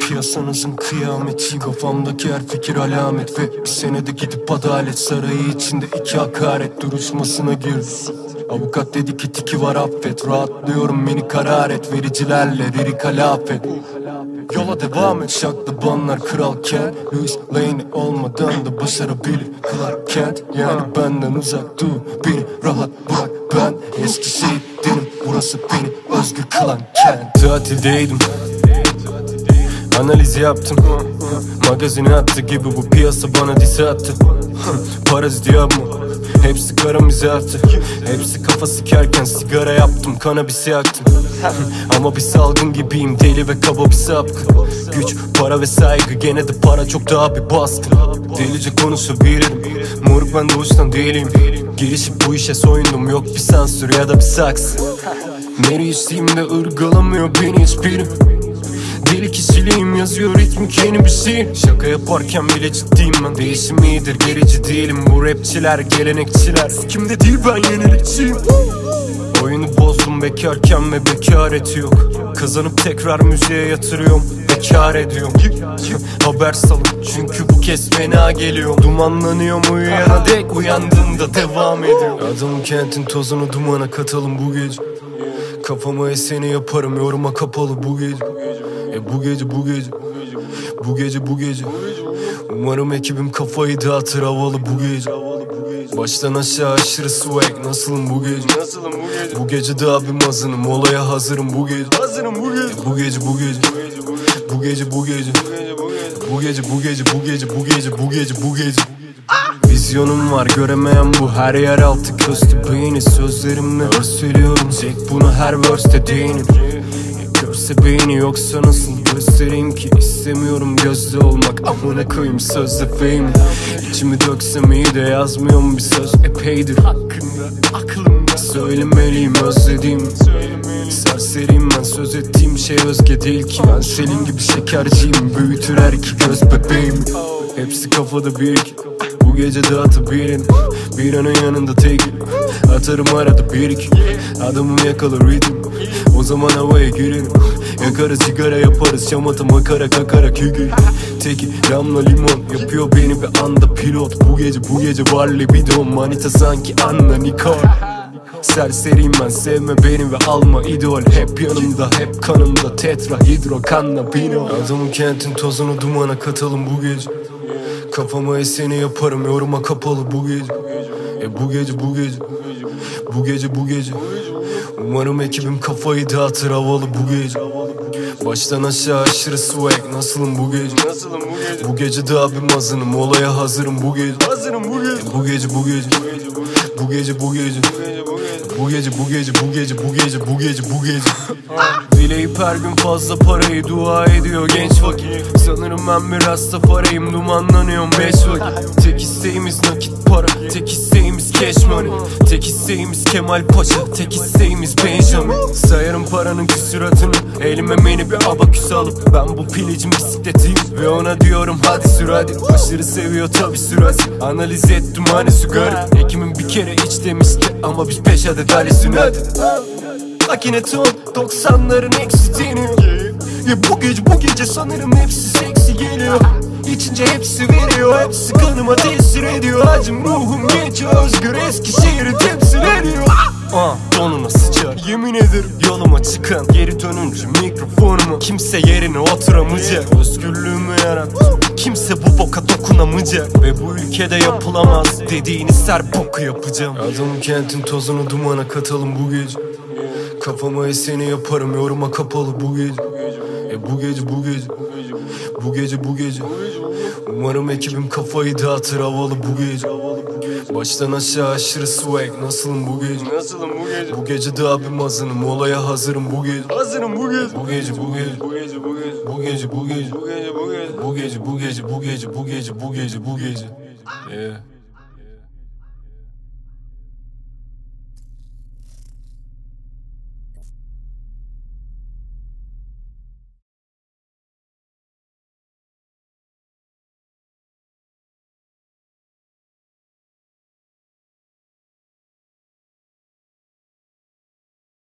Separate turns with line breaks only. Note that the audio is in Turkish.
Piyasanızın kıyameti Kafamdaki her fikir alamet Ve bir senede gidip adalet sarayı içinde iki hakaret Duruşmasına gir Avukat dedi ki tiki var affet Rahatlıyorum beni karar et Vericilerle lirik halafet Yola devam et Şaklı banlar kralken Louis Lane olmadan da başarabilir Clark Kent. Yani benden uzak dur Beni rahat bırak. Ben Eski şehitlerim Burası beni özgür kılan kent. Tatildeydim Analiz yaptım. Magazine attı gibi bu piyasa bana diss attı. Parazit yapma Hepsi kara mizahtı Hepsi kafa sikerken sigara yaptım Kanabis yaktım. Ama bir salgın gibiyim Deli ve kaba bir sapkın Güç, para ve saygı Gene de para çok daha bir baskın Delice konuşabilirim Moruk ben doğuştan değilim. Girişip bu işe soyundum Yok bir sansür ya da bir saksı. Meri içtiğimde ırgalamıyor beni hiçbiri Deli kişiliğim yazıyor ritmik yeni bir şey. Şaka yaparken bile ciddiyim ben. Değişim iyidir gerici değilim. Bu rapçiler gelenekçiler. Kimde değil ben yenilikçiyim. Oyunu bozdum bekarken ve bekareti yok. Kazanıp tekrar müziğe yatırıyorum Bekar ediyorum. Haber salın çünkü bu kez fena geliyor. Dumanlanıyorum uyuyana dek uyandığımda devam ediyor Adamın kentin tozunu dumana katalım bu gece Kafama eseni yaparım yoruma kapalı bu gece E bu gece bu gece Bu gece bu gece Umarım ekibim kafayı dağıtır havalı bu gece Baştan aşağı aşırı swag nasılım bu gece
Nasılım bu gece?
Bu gece daha bir mazınım olaya hazırım bu gece
Hazırım. Bu gece
bu gece Bu gece bu gece Bu gece
bu gece. Bu gece
bu gece bu gece bu gece bu gece Vizyonum var. Göremeyen bu her yer altı köstebeğini Sözlerimle örseliyorum. Zek bunu her verste değinir Ya Görse beyni yoksa nasıl göstereyim ki? İstemiyorum gözde olmak. Amına koyayım sözde fame İçimi döksem iyi de yazmıyorum bir söz? Epeydir Hakkında aklımda söylemeliyim özlediğim. Serseriyim ben söz ettiğim şey özge değil ki. Ben senin gibi şekerciyim. Büyütür her iki göz bebeğim. Hepsi kafada bir iki Gece dağıtabilirim Bir anın yanında tek Atarım arada bir iki Adamım yakalar ritim O zaman havaya girelim Yakarız sigara yaparız. Şamata makara kakara kiki Teki damla limon Yapıyor beni bir anda pilot. Bu gece bu gece var libidon Manita sanki Anna Nicole. Serseriyim ben sevme beni ve alma idol. Hep yanımda hep kanımda. Tetra hidro kannabino Adamın kentin tozunu dumana katalım bu gece Kafama eseni yaparım yoruma kapalı bu gece E bu gece bu gece Bu gece bu gece Umarım ekibim kafayı dağıtır havalı bu gece Baştan aşağı aşırı swag nasılım bu gece
Nasılım bu gece?
Bu gece daha bir mazınım olaya hazırım bu gece
Hazırım bu gece.
Bu gece bu gece Bu gece bu gece
Bu gece bu gece.
bu gece, bu gece, bu gece, bu gece, bu gece Dileyip her gün fazla parayı dua ediyor genç vakit Sanırım ben biraz da parayım dumanlanıyorum beş vakit. Tek isteğimiz nakit para, tek isteğimiz cash money. Tek isteğimiz Kemal Paşa, tek isteğimiz Benjamin. Sayarım paranın küsuratını, elime meni bir abaküs alıp Ben bu pilicin bisikletiyim. Ve ona diyorum hadi sür hadi. Aşırı seviyor tabi sürati, analiz ettim hani sigara. Ekimin bir kere iç demişti ama biz peş adet Ali Sünnet Akinaton 90'ların eksitini Ya bu gece bu gece sanırım hepsi seksi geliyor. İçince hepsi veriyor Hepsi kanıma tesir ediyor. Acım ruhum genç özgür Eskişehir'i temsil ediyor. Ah donuna sıçar Yemin ederim yoluma çıkan Geri dönünce mikrofonumu Kimse yerine oturamayacak Özgürlüğümü yarattım Kimse bu boka dokunamayacak Ve bu ülkede yapılamaz Dediğiniz her boku yapacağım. Adamın kentin tozunu dumana katalım bu gece Kafama eseni yaparım yoruma kapalı bu gece E bu gece bu gece Bu gece bu gece Umarım ekibim kafayı dağıtır havalı bu gece Baştan aşağı aşırı swag nasılım bu gece
Nasılım bu gece?
Bu gece daha bir mazınım olaya hazırım bu gece
Hazırım bu gece.
Bu gece bu gece
Bu gece bu gece.
Bu gece bu gece
Bu gece bu gece.
Bu gece bu gece bu gece bu gece bu gece bu gece Yeah